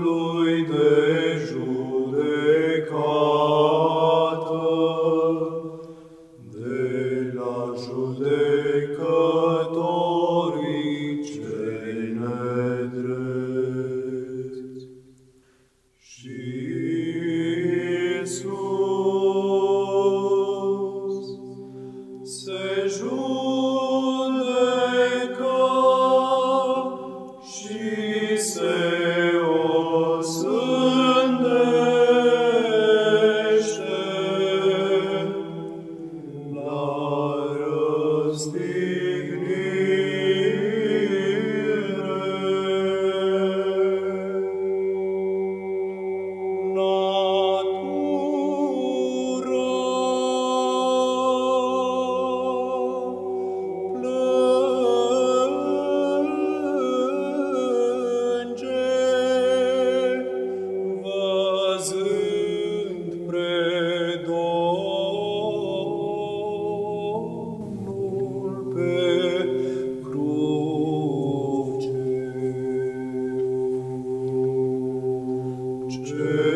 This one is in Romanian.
lui de judecată, de la judecătorii cei nedreți. Și Iisus se judecă și se Amen.